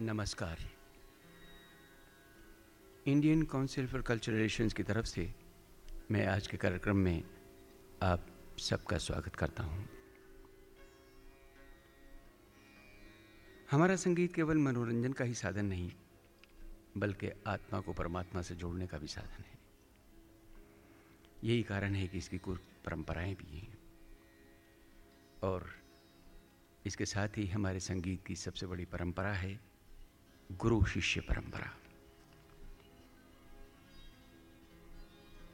नमस्कार। Indian council for culture relations की तरफ़ से मैं आज के कार्यक्रम में आप सबका स्वागत करता हूँ। हमारा संगीत केवल मनोरंजन का ही साधन नहीं, बल्कि आत्मा को परमात्मा से जोड़ने का भी साधन है। यही कारण है कि इसकी कुछ परंपराएँ भी हैं। और इसके साथ ही हमारे संगीत की सबसे बड़ी परंपरा है गुरु शिष्य परंपरा।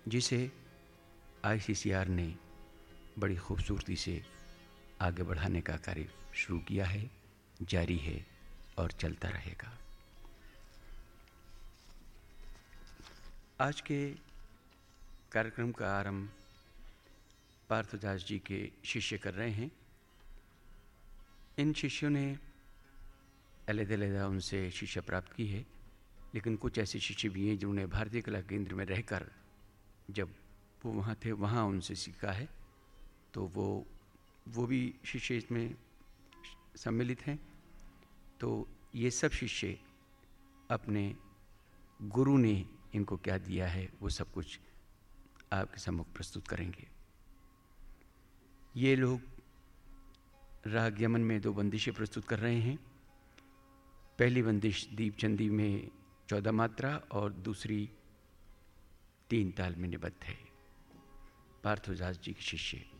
जिसे आईसीसीआर ने बड़ी खूबसूरती से आगे बढ़ाने का कार्य शुरू किया है, जारी है और चलता रहेगा। आज के कार्यक्रम का आरंभ पार्थदास जी के शिष्य कर रहे हैं। इन शिष्यों ने अलहदा उनसे शिक्षा प्राप्त की है, लेकिन कुछ ऐसे शिष्य भी हैं जिन्होंने भारतीय कला केंद्र में रहकर जब वो वहाँ थे, वहाँ उनसे सीखा है तो वो वो भी शिष्य इसमें सम्मिलित हैं। तो ये सब शिष्य अपने गुरु ने इनको क्या दिया है, वो सब कुछ आपके सम्मुख प्रस्तुत करेंगे। ये लोग राग यमन में दो बंदिशें प्रस्तुत कर रहे हैं। पहली बंदिश दीप चंदी में चौदह मात्रा और दूसरी तीन ताल में निबद्ध है। पार्थोजास जी के शिष्य।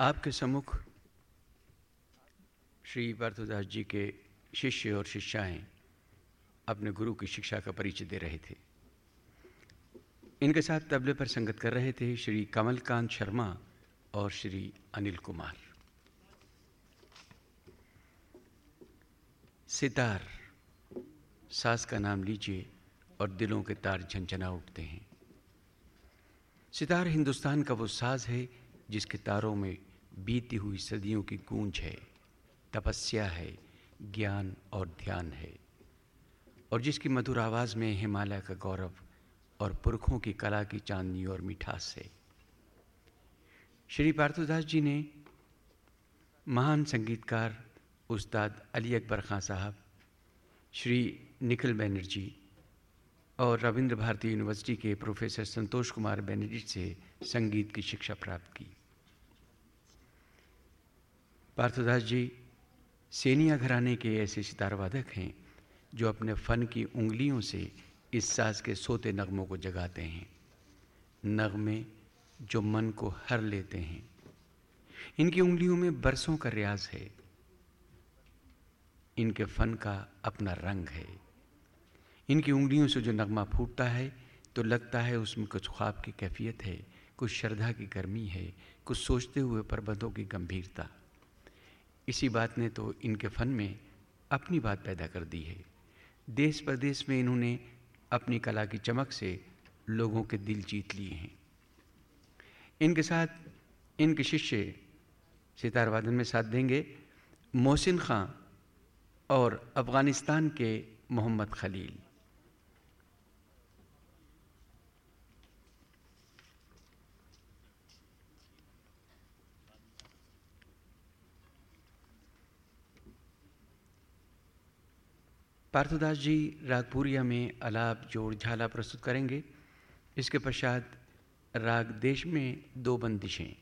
आपके सम्मुख श्री पार्थदास जी के शिष्य और शिष्याएँ अपने गुरु की शिक्षा का परिचय दे रहे थे। इनके साथ तबले पर संगत कर रहे थे श्री कमलकांत शर्मा और श्री अनिल कुमार। सितार, सास का नाम लीजिए और दिलों के तार झंझना उठते हैं। सितार हिंदुस्तान का वो साज है जिसके तारों में बीती हुई सदियों की गूंज है, तपस्या है, ज्ञान और ध्यान है। और जिसकी मधुर आवाज़ में हिमालय का गौरव और पुरखों की कला की चांदनी और मिठास है। श्री पार्थोदास जी ने महान संगीतकार उस्ताद अली अकबर खां साहब, श्री निखिल बैनर्जी और रविंद्र भारती यूनिवर्सिटी के प्रोफेसर संतोष कुमार बैनर्जी से संगीत की शिक्षा प्राप्त की। पार्थदास जी, सेनिया घराने के ऐसे सितार वादक हैं, जो अपने फन की उंगलियों से इस साज के सोते नगमों को जगाते हैं। नगमे जो मन को हर लेते हैं। इनकी उंगलियों में बरसों का रियाज है। इनके फन का अपना रंग है। इनकी उंगलियों से जो नगमा फूटता है तो लगता है उसमें कुछ ख्वाब की कैफियत है, कुछ श्रद्धा की गर्मी है, कुछ सोचते हुए प्रबंधों की गंभीरता। इसी बात ने तो इनके फन में अपनी बात पैदा कर दी है। देश प्रदेश में इन्होंने अपनी कला की चमक से लोगों के दिल जीत लिए हैं। इनके साथ इनके शिष्य सितार वादन में साथ देंगे मोहसिन खां और अफ़गानिस्तान के मोहम्मद खलील। पार्थदास जी रागपुरिया में अलाप जोड़ झाला प्रस्तुत करेंगे। इसके पश्चात राग देश में दो बंदिशें,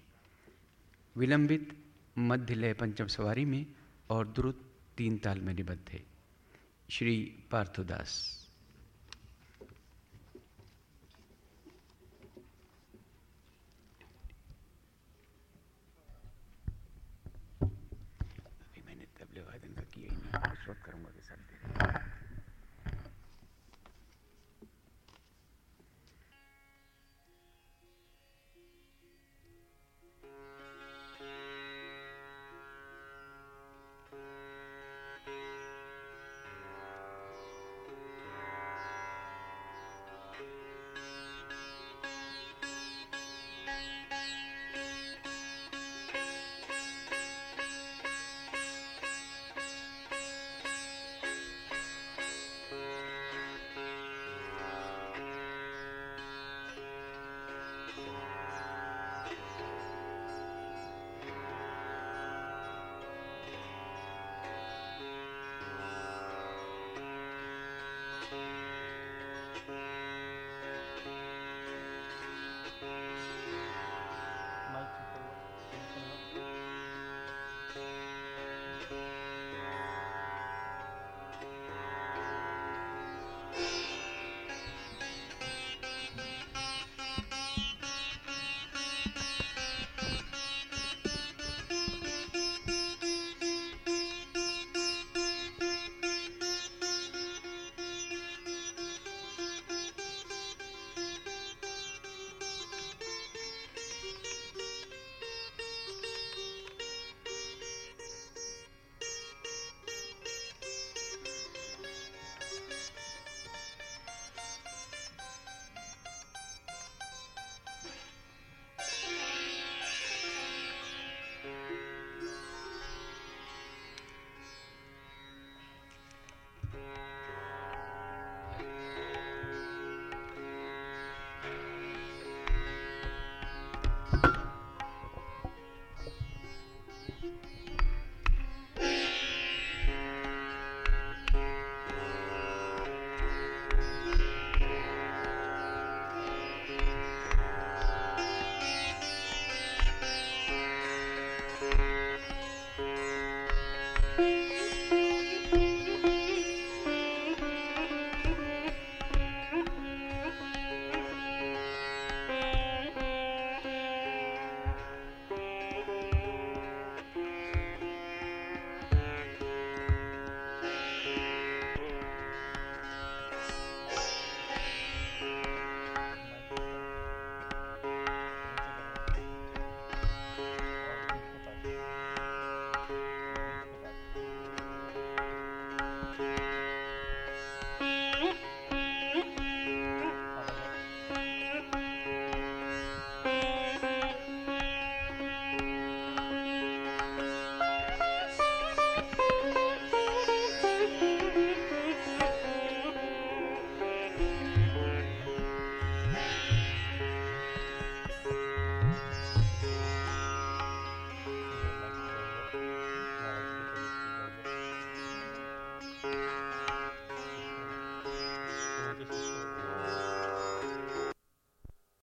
विलंबित मध्य लय पंचम सवारी में और द्रुत तीन ताल में निबद्ध है। श्री पार्थोदास। मैंने तबले वादन का किया ही नहीं